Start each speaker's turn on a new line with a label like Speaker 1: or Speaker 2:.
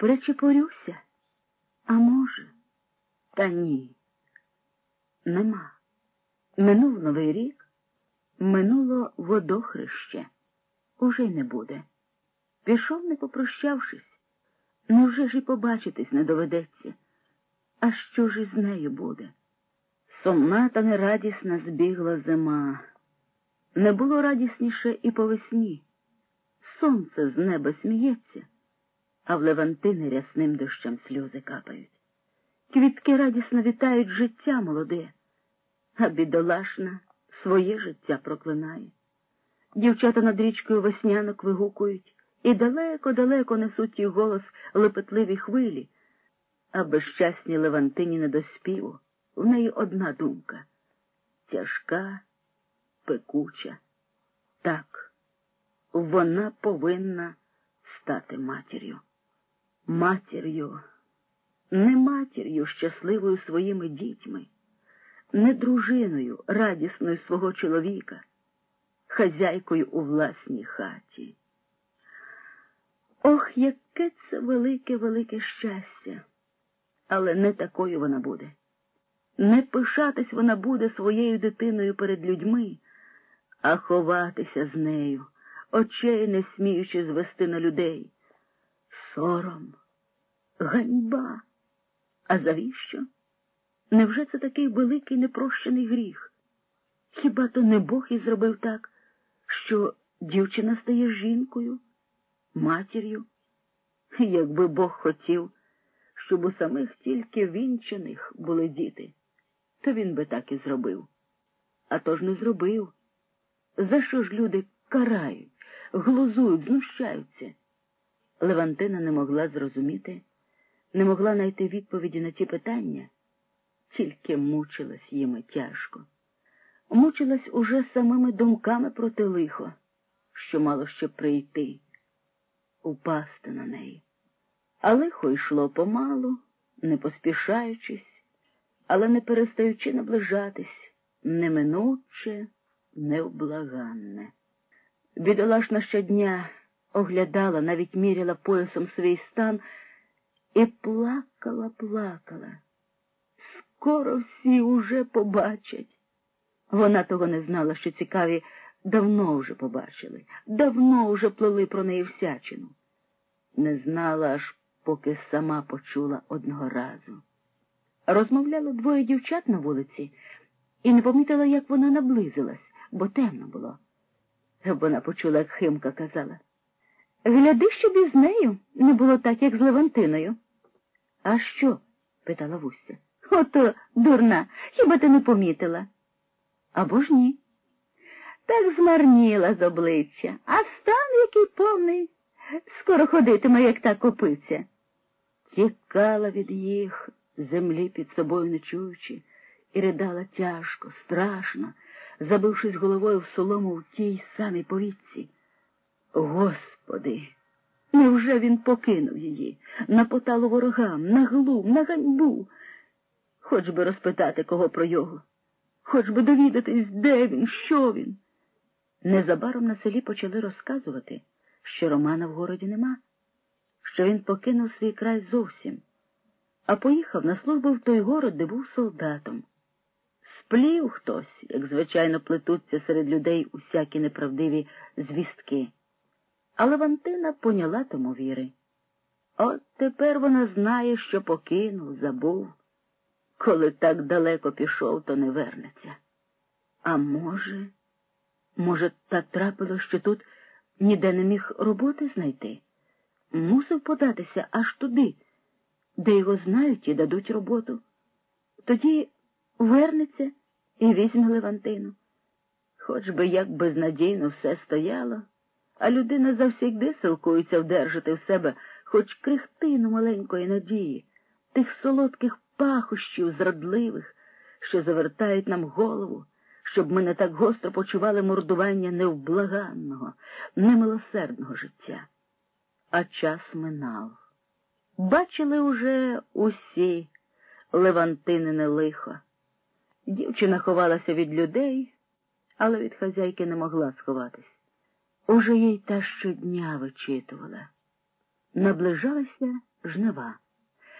Speaker 1: Причепорюся, а може, та ні. Нема. Минув новий рік, минуло водохреще. Уже й не буде. Пішов, не попрощавшись. Невже ж і побачитись не доведеться? А що ж із нею буде? Сумна та нерадісна збігла зима. Не було радісніше і по весні. Сонце з неба сміється, а в Левантини рясним дощем сльози капають. Квітки радісно вітають життя молоде, а бідолашна своє життя проклинає. Дівчата над річкою веснянок вигукують і далеко-далеко несуть їх голос лепетливі хвилі, а безщасні Левантині не доспіву. В неї одна думка тяжка, пекуча. Так, вона повинна стати матір'ю. Матір'ю, не матір'ю щасливою своїми дітьми, не дружиною радісною свого чоловіка, хазяйкою у власній хаті. Ох, яке це велике, велике щастя, але не такою вона буде. Не пишатись вона буде своєю дитиною перед людьми, а ховатися з нею, очей не сміючи звести на людей. Сором, ганьба. А завіщо? Невже це такий великий непрощений гріх? Хіба то не Бог і зробив так, що дівчина стає жінкою, матір'ю? Якби Бог хотів, щоб у самих тільки вінчених були діти то він би так і зробив. А то ж не зробив. За що ж люди карають, глузують, знущаються? Левантина не могла зрозуміти, не могла знайти відповіді на ті питання, тільки мучилась їми тяжко. Мучилась уже самими думками про те лихо, що мало ще прийти, упасти на неї. А лихо йшло помалу, не поспішаючись але не перестаючи наближатись, неминуче, невблаганне. Бідолашна щодня оглядала, навіть міряла поясом свій стан і плакала, плакала. Скоро всі уже побачать. Вона того не знала, що цікаві давно вже побачили, давно вже плели про неї всячину. Не знала, аж поки сама почула одного разу. Розмовляло двоє дівчат на вулиці і не помітила, як вона наблизилась, бо темно було. Вона почула, як Химка казала. Гляди, щоб із нею не було так, як з Левантиною. А що? питала Вустя. Ото, дурна, хіба ти не помітила? Або ж ні. Так змарніла з обличчя, а стан який повний, скоро ходитиме, як та копиця. Тікала від їх землі під собою не чуючи, і ридала тяжко, страшно, забившись головою в солому в тій самій повітці. Господи, невже він покинув її на поталу ворогам, на глум, на ганьбу? Хоч би розпитати кого про його, хоч би довідатись, де він, що він. Незабаром на селі почали розказувати, що Романа в городі нема, що він покинув свій край зовсім а поїхав на службу в той город, де був солдатом. Сплів хтось, як звичайно плетуться серед людей усякі неправдиві звістки. Але Вантина поняла тому віри. От тепер вона знає, що покинув, забув. Коли так далеко пішов, то не вернеться. А може, може, так трапило, що тут ніде не міг роботи знайти? Мусив податися аж туди де його знають і дадуть роботу. Тоді вернеться і візьме Левантину. Хоч би як безнадійно все стояло, а людина завсігди силкується вдержати в себе хоч крихтину маленької надії, тих солодких пахощів зрадливих, що завертають нам голову, щоб ми не так гостро почували мордування невблаганного, немилосердного життя. А час минав. Бачили уже усі Левантинине лихо. Дівчина ховалася від людей, але від хазяйки не могла сховатись. Уже їй та щодня вичитувала. Наближалися жнива.